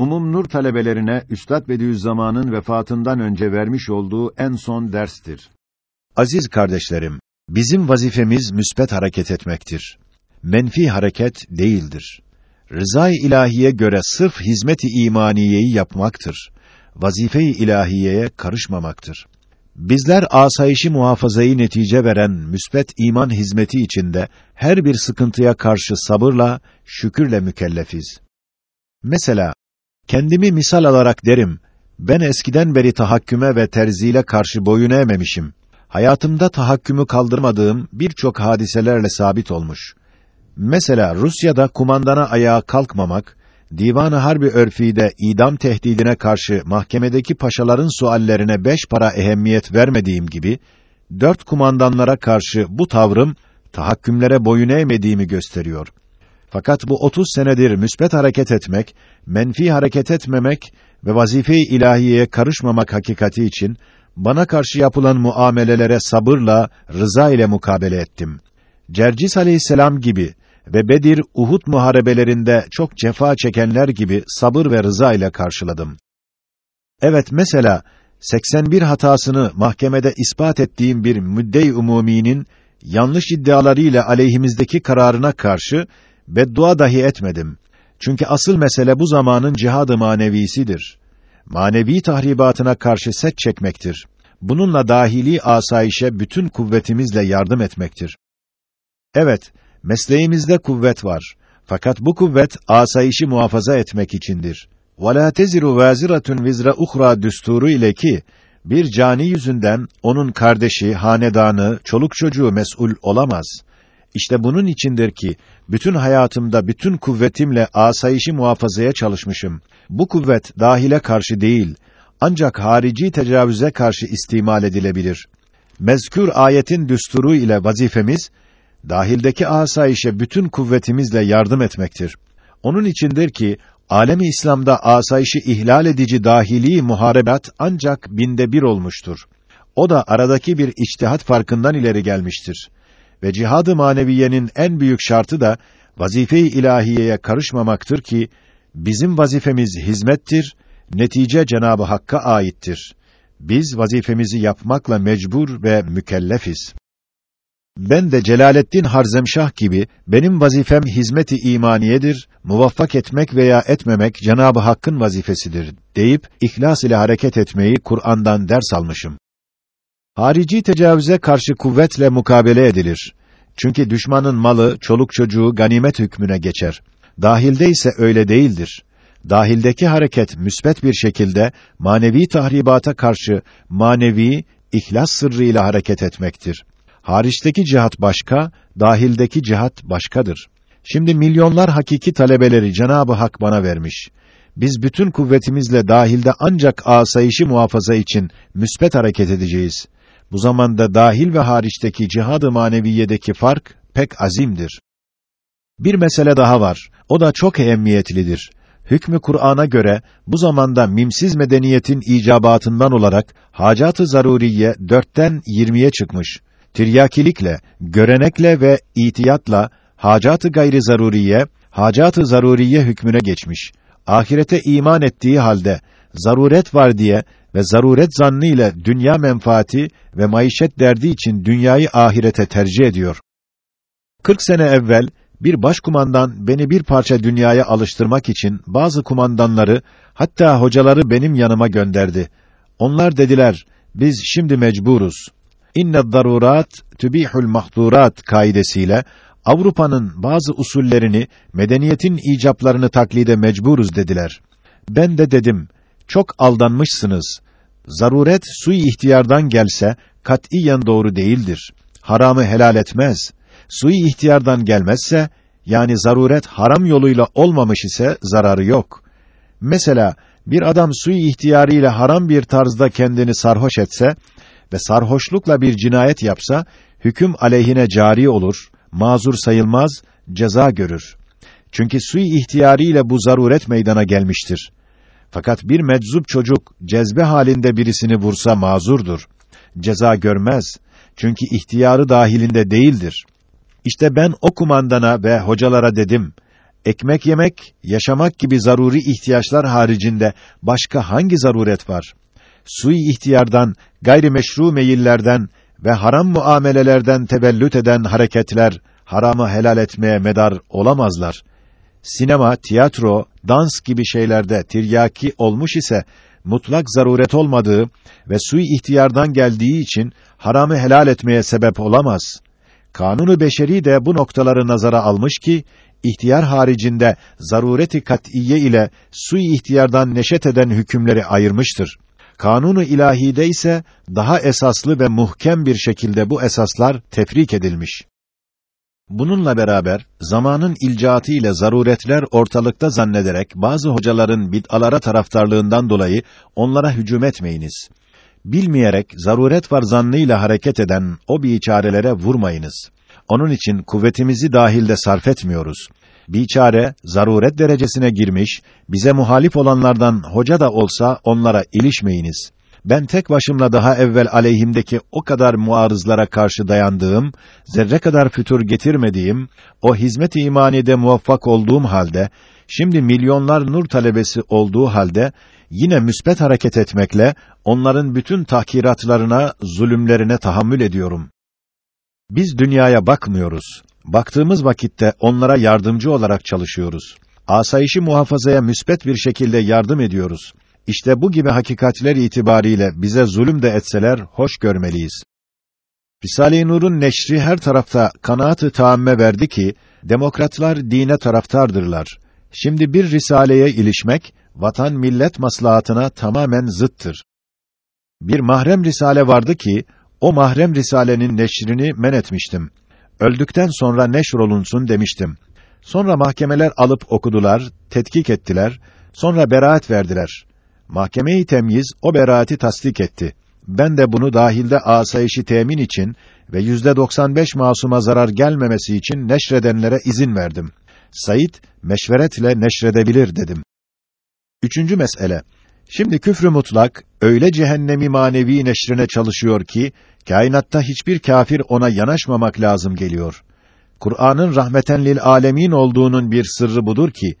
Umum Nur talebelerine Üstad Bediüzzaman'ın vefatından önce vermiş olduğu en son derstir. Aziz kardeşlerim, bizim vazifemiz müsbet hareket etmektir. Menfi hareket değildir. Rızay ilahiye göre sırf hizmet-i imaniyeyi yapmaktır. Vazife-i ilahiyeye karışmamaktır. Bizler asayişi muhafazayı netice veren müsbet iman hizmeti içinde her bir sıkıntıya karşı sabırla, şükürle mükellefiz. Mesela kendimi misal alarak derim, ben eskiden beri tahakküme ve terzile karşı boyun eğmemişim. Hayatımda tahakkümü kaldırmadığım birçok hadiselerle sabit olmuş. Mesela Rusya'da kumandana ayağa kalkmamak, Divan-ı Harbi örfide idam tehdidine karşı mahkemedeki paşaların suallerine beş para ehemmiyet vermediğim gibi, dört kumandanlara karşı bu tavrım, tahakkümlere boyun eğmediğimi gösteriyor. Fakat bu otuz senedir müsbet hareket etmek, menfi hareket etmemek ve vazife-i ilahiyeye karışmamak hakikati için, bana karşı yapılan muamelelere sabırla, rıza ile mukabele ettim. Cercis aleyhisselam gibi ve Bedir, Uhud muharebelerinde çok cefa çekenler gibi sabır ve rıza ile karşıladım. Evet mesela 81 hatasını mahkemede ispat ettiğim bir müddei umuminin yanlış iddialarıyla aleyhimizdeki kararına karşı Beddua dahi etmedim. Çünkü asıl mesele bu zamanın cihadı manevisidir. Manevi tahribatına karşı set çekmektir. Bununla dahili asayişe bütün kuvvetimizle yardım etmektir. Evet, mesleğimizde kuvvet var. Fakat bu kuvvet asayişi muhafaza etmek içindir. وَلَا تَزِرُ وَازِرَةٌ vizra اُخْرَى düsturu ile ki, bir cani yüzünden onun kardeşi, hanedanı, çoluk çocuğu mesul olamaz. İşte bunun içindir ki bütün hayatımda bütün kuvvetimle asayişi muhafazaya çalışmışım. Bu kuvvet dahile karşı değil, ancak harici tecavüze karşı istimal edilebilir. Mezkür ayetin düsturu ile vazifemiz dahildeki asayişe bütün kuvvetimizle yardım etmektir. Onun içindir ki alemi İslam'da asayişi ihlal edici dahili muharebat ancak binde bir olmuştur. O da aradaki bir içtihat farkından ileri gelmiştir. Ve cihad-ı maneviyenin en büyük şartı da vazife-i ilahiyeye karışmamaktır ki bizim vazifemiz hizmettir, netice Cenabı Hakk'a aittir. Biz vazifemizi yapmakla mecbur ve mükellefiz. Ben de Celaleddin Harzemşah gibi benim vazifem hizmeti imaniyedir, muvaffak etmek veya etmemek Cenabı Hakk'ın vazifesidir deyip ihlas ile hareket etmeyi Kur'an'dan ders almışım. Harici tecavüze karşı kuvvetle mukabele edilir. Çünkü düşmanın malı, çoluk çocuğu ganimet hükmüne geçer. Dahilde ise öyle değildir. Dahildeki hareket müsbet bir şekilde manevi tahribata karşı manevi ihlas sırrıyla hareket etmektir. Hariçteki cihat başka, dahildeki cihat başkadır. Şimdi milyonlar hakiki talebeleri Cenabı Hak bana vermiş. Biz bütün kuvvetimizle dahilde ancak asayişi muhafaza için müsbet hareket edeceğiz. Bu zamanda dahil ve hariçteki cihad-ı maneviyedeki fark pek azimdir. Bir mesele daha var. O da çok ehemmiyetlidir. Hükmü Kur'an'a göre bu zamanda mimsiz medeniyetin icabatından olarak hacat-ı zaruriye dörtten yirmiye çıkmış tiryakilikle, görenekle ve itiyatla hacat-ı gayri zaruriye, hacat-ı zaruriye hükmüne geçmiş. Ahirete iman ettiği halde zaruret var diye ve zaruret zannı ile dünya menfaati ve maişet derdi için dünyayı ahirete tercih ediyor. 40 sene evvel bir başkumandan beni bir parça dünyaya alıştırmak için bazı kumandanları hatta hocaları benim yanıma gönderdi. Onlar dediler: "Biz şimdi mecburuz inne darurat tübihul mahdurat kaidesiyle Avrupa'nın bazı usullerini, medeniyetin icaplarını taklide mecburuz dediler. Ben de dedim, çok aldanmışsınız. Zaruret sui ihtiyardan gelse katiyen doğru değildir. Haramı helal etmez. Sui ihtiyardan gelmezse yani zaruret haram yoluyla olmamış ise zararı yok. Mesela bir adam sui ihtiyarıyla haram bir tarzda kendini sarhoş etse ve sarhoşlukla bir cinayet yapsa, hüküm aleyhine cari olur, mazur sayılmaz, ceza görür. Çünkü sui ihtiyariyle bu zaruret meydana gelmiştir. Fakat bir meczup çocuk cezbe halinde birisini vursa mazurdur. Ceza görmez. Çünkü ihtiyarı dahilinde değildir. İşte ben o kumandana ve hocalara dedim, Ekmek yemek, yaşamak gibi zaruri ihtiyaçlar haricinde başka hangi zaruret var? Sui ihtiyardan, gayrimeşru meyillerden ve haram muamelelerden tebellüt eden hareketler haramı helal etmeye medar olamazlar. Sinema, tiyatro, dans gibi şeylerde tiryaki olmuş ise mutlak zaruret olmadığı ve sui ihtiyardan geldiği için haramı helal etmeye sebep olamaz. Kanunu beşeri de bu noktaları nazara almış ki ihtiyar haricinde zarureti kat'iye ile sui ihtiyardan neşet eden hükümleri ayırmıştır. Kanunu ilahide ise daha esaslı ve muhkem bir şekilde bu esaslar tefrik edilmiş. Bununla beraber zamanın ilcaatı ile zaruretler ortalıkta zannederek bazı hocaların bid'alara taraftarlığından dolayı onlara hücum etmeyiniz. Bilmeyerek zaruret var zannıyla hareket eden o biçarelere vurmayınız. Onun için kuvvetimizi dahilde sarf etmiyoruz. Biçare zaruret derecesine girmiş, bize muhalif olanlardan hoca da olsa onlara ilişmeyiniz ben tek başımla daha evvel aleyhimdeki o kadar muarızlara karşı dayandığım, zerre kadar fütur getirmediğim, o hizmet-i imanide muvaffak olduğum halde, şimdi milyonlar nur talebesi olduğu halde, yine müsbet hareket etmekle, onların bütün tahkiratlarına, zulümlerine tahammül ediyorum. Biz dünyaya bakmıyoruz. Baktığımız vakitte onlara yardımcı olarak çalışıyoruz. Asayişi muhafazaya müsbet bir şekilde yardım ediyoruz. İşte bu gibi hakikatler itibariyle bize zulüm de etseler hoş görmeliyiz. Risale-i Nur'un neşri her tarafta kanaat-ı taamme verdi ki demokratlar dine taraftardırlar. Şimdi bir risaleye ilişmek vatan millet maslahatına tamamen zıttır. Bir mahrem risale vardı ki o mahrem risalenin neşrini men etmiştim. Öldükten sonra neşrolunsun demiştim. Sonra mahkemeler alıp okudular, tetkik ettiler, sonra beraat verdiler. Mahkeme-i temyiz o beraati tasdik etti. Ben de bunu dahilde asayişi temin için ve yüzde 95 masuma zarar gelmemesi için neşredenlere izin verdim. Said meşveretle neşredebilir dedim. Üçüncü mesele. Şimdi küfrü mutlak öyle cehennemi manevi neşrine çalışıyor ki kainatta hiçbir kafir ona yanaşmamak lazım geliyor. Kur'an'ın rahmeten lil alemin olduğunun bir sırrı budur ki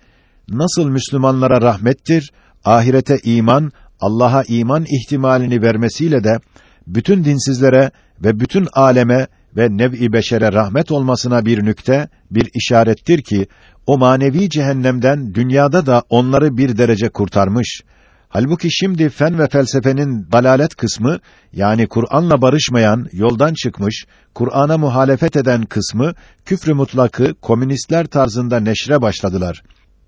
nasıl Müslümanlara rahmettir, ahirete iman, Allah'a iman ihtimalini vermesiyle de bütün dinsizlere ve bütün aleme ve nev'i beşere rahmet olmasına bir nükte, bir işarettir ki o manevi cehennemden dünyada da onları bir derece kurtarmış. Halbuki şimdi fen ve felsefenin dalalet kısmı yani Kur'an'la barışmayan, yoldan çıkmış, Kur'an'a muhalefet eden kısmı küfrü mutlakı komünistler tarzında neşre başladılar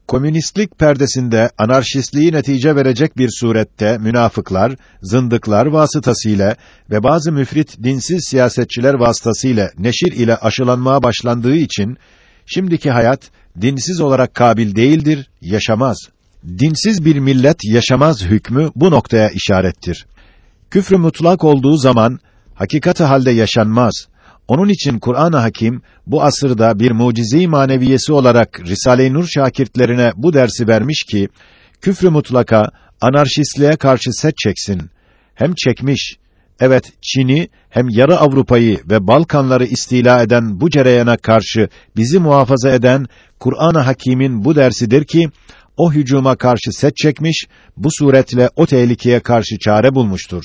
komünistlik perdesinde anarşistliği netice verecek bir surette münafıklar, zındıklar vasıtasıyla ve bazı müfrit dinsiz siyasetçiler vasıtasıyla neşir ile aşılanmaya başlandığı için şimdiki hayat dinsiz olarak kabil değildir, yaşamaz. Dinsiz bir millet yaşamaz hükmü bu noktaya işarettir. Küfrü mutlak olduğu zaman hakikati halde yaşanmaz. Onun için Kur'an-ı Hakim bu asırda bir mucize-i maneviyesi olarak Risale-i Nur şakirtlerine bu dersi vermiş ki küfrü mutlaka anarşistliğe karşı set çeksin. Hem çekmiş. Evet, Çin'i hem yarı Avrupa'yı ve Balkanları istila eden bu cereyana karşı bizi muhafaza eden Kur'an-ı Hakîm'in bu dersidir ki o hücuma karşı set çekmiş, bu suretle o tehlikeye karşı çare bulmuştur.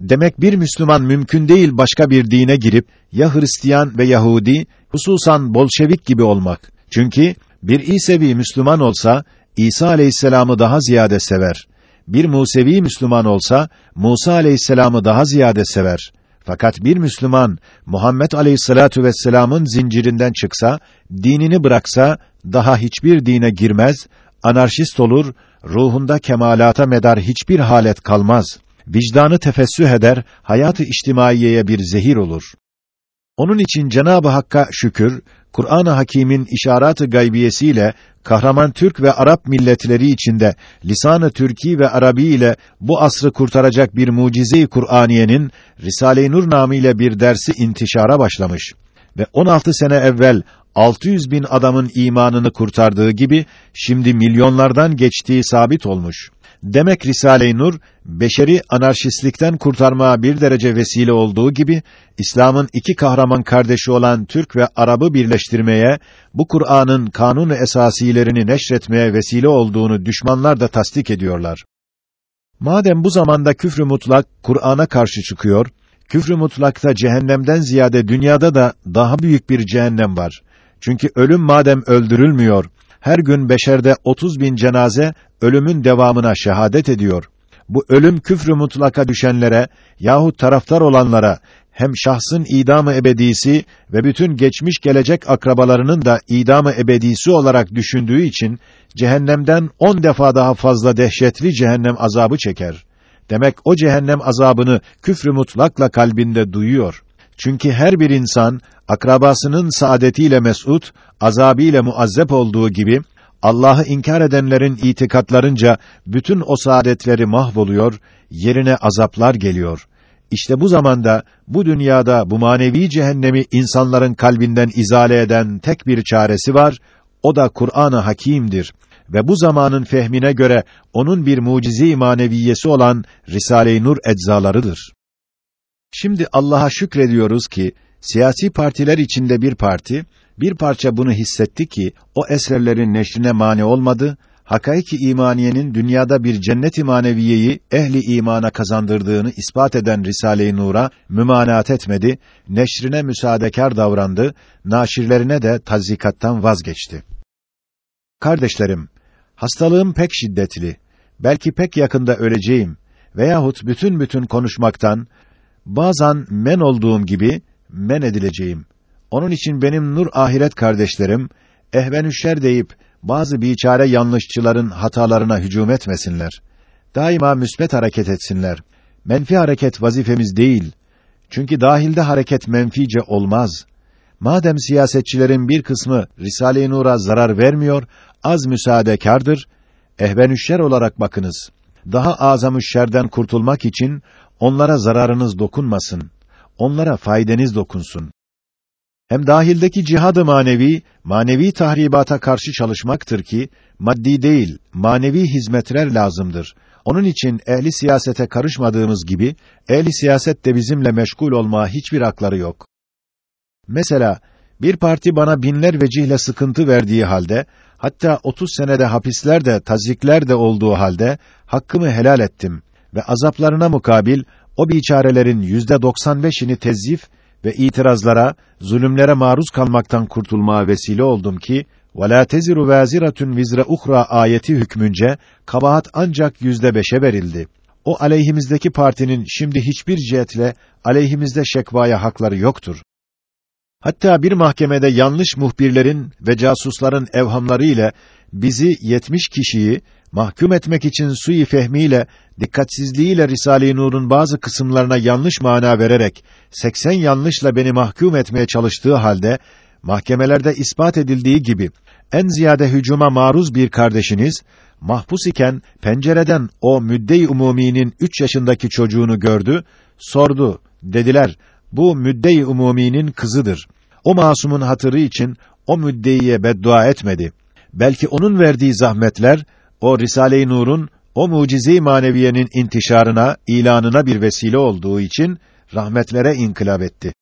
Demek bir Müslüman mümkün değil başka bir dine girip ya Hristiyan ve Yahudi, hususan Bolşevik gibi olmak. Çünkü bir İsevi Müslüman olsa İsa aleyhisselamı daha ziyade sever. Bir Musevi Müslüman olsa Musa aleyhisselamı daha ziyade sever. Fakat bir Müslüman Muhammed aleyhissalatu vesselam'ın zincirinden çıksa, dinini bıraksa daha hiçbir dine girmez, anarşist olur, ruhunda kemalata medar hiçbir halet kalmaz vicdanı tefessüh eder, hayatı içtimaiyeye bir zehir olur. Onun için Cenab-ı Hakk'a şükür, Kur'an-ı Hakîm'in işaret-ı gaybiyesiyle kahraman Türk ve Arap milletleri içinde lisan-ı Türki ve Arabi ile bu asrı kurtaracak bir mucize-i Kur'aniyenin Risale-i Nur namıyla bir dersi intişara başlamış ve 16 sene evvel 600 bin adamın imanını kurtardığı gibi şimdi milyonlardan geçtiği sabit olmuş Demek Risale-i Nur beşeri anarşistlikten kurtarmaya bir derece vesile olduğu gibi İslam'ın iki kahraman kardeşi olan Türk ve Arap'ı birleştirmeye, bu Kur'an'ın kanun esasilerini neşretmeye vesile olduğunu düşmanlar da tasdik ediyorlar. Madem bu zamanda küfrü mutlak Kur'an'a karşı çıkıyor, küfrü mutlakta cehennemden ziyade dünyada da daha büyük bir cehennem var. Çünkü ölüm madem öldürülmüyor, her gün beşerde 30 bin cenaze ölümün devamına şehadet ediyor. Bu ölüm küfrü mutlaka düşenlere yahut taraftar olanlara hem şahsın idamı ebedisi ve bütün geçmiş gelecek akrabalarının da idamı ebedisi olarak düşündüğü için cehennemden on defa daha fazla dehşetli cehennem azabı çeker. Demek o cehennem azabını küfrü mutlakla kalbinde duyuyor. Çünkü her bir insan akrabasının saadetiyle mes'ud, azabıyla muazzep olduğu gibi Allah'ı inkar edenlerin itikatlarınca bütün o saadetleri mahvoluyor, yerine azaplar geliyor. İşte bu zamanda bu dünyada bu manevi cehennemi insanların kalbinden izale eden tek bir çaresi var. O da Kur'an-ı Hakîm'dir ve bu zamanın fehmine göre onun bir mucize-i maneviyesi olan Risale-i Nur eczalarıdır. Şimdi Allah'a şükrediyoruz ki siyasi partiler içinde bir parti bir parça bunu hissetti ki o eserlerin neşrine mani olmadı. Hakaiki imaniyenin dünyada bir cennet-i maneviyeyi ehli imana kazandırdığını ispat eden Risale-i Nur'a mümanaat etmedi, neşrine müsaadekar davrandı, naşirlerine de tazikattan vazgeçti. Kardeşlerim, hastalığım pek şiddetli. Belki pek yakında öleceğim veyahut bütün bütün konuşmaktan bazen men olduğum gibi men edileceğim. Onun için benim nur ahiret kardeşlerim ehvenüşşer deyip bazı biçare yanlışçıların hatalarına hücum etmesinler. Daima müsbet hareket etsinler. Menfi hareket vazifemiz değil. Çünkü dahilde hareket menfice olmaz. Madem siyasetçilerin bir kısmı Risale-i Nur'a zarar vermiyor, az müsaadekardır, ehvenüşşer olarak bakınız. Daha azamüşşerden kurtulmak için onlara zararınız dokunmasın. Onlara faydanız dokunsun. Hem dahildeki cihad-ı manevi, manevi tahribata karşı çalışmaktır ki, maddi değil, manevi hizmetler lazımdır. Onun için ehli siyasete karışmadığımız gibi, ehli siyaset de bizimle meşgul olmaya hiçbir akları yok. Mesela, bir parti bana binler vecihle sıkıntı verdiği halde, hatta 30 senede hapislerde, tazikler de olduğu halde, hakkımı helal ettim ve azaplarına mukabil, o biçarelerin yüzde 95'ini tezyif ve itirazlara, zulümlere maruz kalmaktan kurtulmaya vesile oldum ki وَلَا تَزِرُ وَازِرَةٌ vizre uhra ayeti hükmünce kabahat ancak yüzde beşe verildi. O aleyhimizdeki partinin şimdi hiçbir cihetle aleyhimizde şekvaya hakları yoktur. Hatta bir mahkemede yanlış muhbirlerin ve casusların evhamları ile bizi 70 kişiyi mahkum etmek için sui fehmiyle, dikkatsizliğiyle Risale-i Nur'un bazı kısımlarına yanlış mana vererek 80 yanlışla beni mahkum etmeye çalıştığı halde mahkemelerde ispat edildiği gibi en ziyade hücuma maruz bir kardeşiniz mahpus iken pencereden o müdde-i umuminin 3 yaşındaki çocuğunu gördü, sordu. Dediler: "Bu müdde-i umuminin kızıdır." O masumun hatırı için o müddeiye beddua etmedi. Belki onun verdiği zahmetler o Risale-i Nur'un o mucize-i maneviyenin intişarına, ilanına bir vesile olduğu için rahmetlere inkılap etti.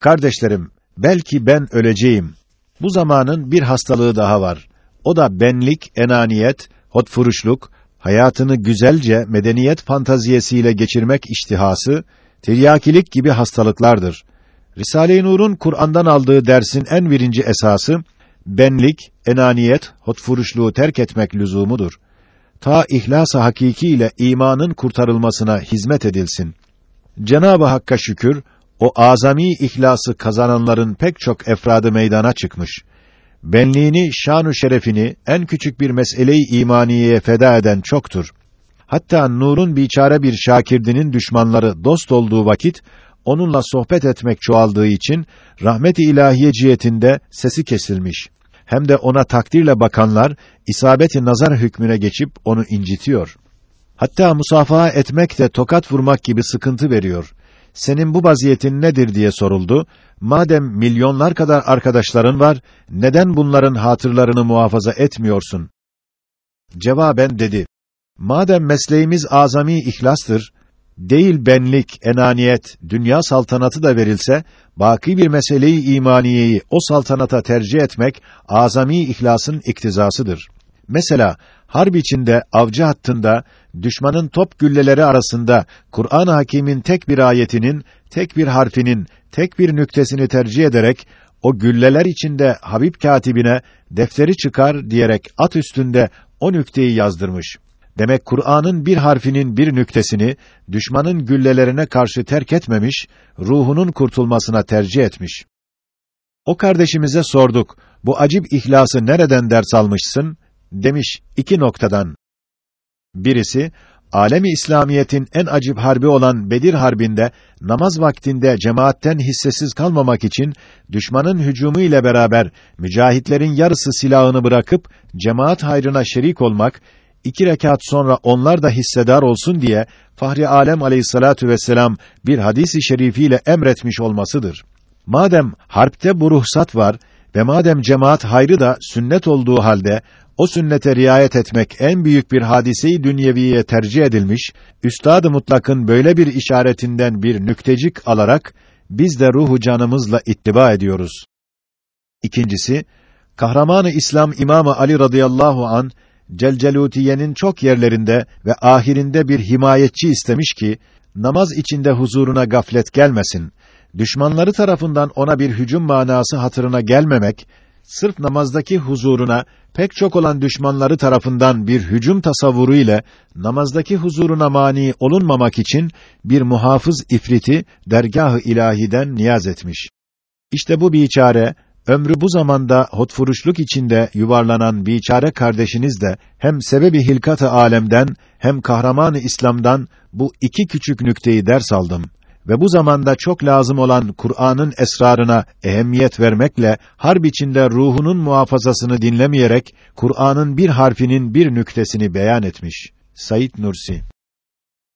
Kardeşlerim, belki ben öleceğim. Bu zamanın bir hastalığı daha var. O da benlik, enaniyet, hotfuruşluk, hayatını güzelce medeniyet fantaziyesiyle geçirmek iştihası, tiryakilik gibi hastalıklardır. Risale-i Nur'un Kur'an'dan aldığı dersin en birinci esası benlik, enaniyet, hotfuruşluğu terk etmek lüzumudur. Ta ihlas-ı hakiki ile imanın kurtarılmasına hizmet edilsin. Cenab-ı Hakk'a şükür, o azami ihlası kazananların pek çok efradı meydana çıkmış. Benliğini, şanu şerefini en küçük bir meseleyi imaniyeye feda eden çoktur. Hatta Nur'un biçare bir şakirdinin düşmanları dost olduğu vakit onunla sohbet etmek çoğaldığı için rahmet-i ilahiye cihetinde sesi kesilmiş hem de ona takdirle bakanlar isabeti nazar hükmüne geçip onu incitiyor. Hatta musafaha etmek de tokat vurmak gibi sıkıntı veriyor. Senin bu vaziyetin nedir diye soruldu. Madem milyonlar kadar arkadaşların var, neden bunların hatırlarını muhafaza etmiyorsun? Cevaben dedi: Madem mesleğimiz azami ihlastır, değil benlik, enaniyet, dünya saltanatı da verilse, baki bir meseleyi imaniyeyi o saltanata tercih etmek, azami ihlasın iktizasıdır. Mesela, harp içinde, avcı hattında, düşmanın top gülleleri arasında, Kur'an-ı Hakîm'in tek bir ayetinin, tek bir harfinin, tek bir nüktesini tercih ederek, o gülleler içinde Habib katibine defteri çıkar diyerek at üstünde o nükteyi yazdırmış. Demek Kur'an'ın bir harfinin bir nüktesini düşmanın güllelerine karşı terk etmemiş, ruhunun kurtulmasına tercih etmiş. O kardeşimize sorduk. Bu acip ihlası nereden ders almışsın? Demiş iki noktadan. Birisi alemi İslamiyetin en acip harbi olan Bedir Harbi'nde namaz vaktinde cemaatten hissesiz kalmamak için düşmanın hücumu ile beraber mücahitlerin yarısı silahını bırakıp cemaat hayrına şerik olmak, iki rekat sonra onlar da hissedar olsun diye Fahri Alem Aleyhissalatu vesselam bir hadisi şerifiyle emretmiş olmasıdır. Madem harpte bu ruhsat var ve madem cemaat hayrı da sünnet olduğu halde o sünnete riayet etmek en büyük bir hadiseyi dünyeviye tercih edilmiş, üstad-ı mutlakın böyle bir işaretinden bir nüktecik alarak biz de ruhu canımızla ittiba ediyoruz. İkincisi, kahramanı İslam İmamı Ali radıyallahu an Celcelutiye'nin çok yerlerinde ve ahirinde bir himayetçi istemiş ki namaz içinde huzuruna gaflet gelmesin. Düşmanları tarafından ona bir hücum manası hatırına gelmemek sırf namazdaki huzuruna pek çok olan düşmanları tarafından bir hücum tasavvuru ile namazdaki huzuruna mani olunmamak için bir muhafız ifriti dergah-ı ilahiden niyaz etmiş. İşte bu biçare ömrü bu zamanda hotfuruşluk içinde yuvarlanan biçare kardeşiniz de hem sebebi hilkat-ı alemden hem kahramanı İslam'dan bu iki küçük nükteyi ders aldım ve bu zamanda çok lazım olan Kur'an'ın esrarına ehemmiyet vermekle harp içinde ruhunun muhafazasını dinlemeyerek Kur'an'ın bir harfinin bir nüktesini beyan etmiş. Sayit Nursi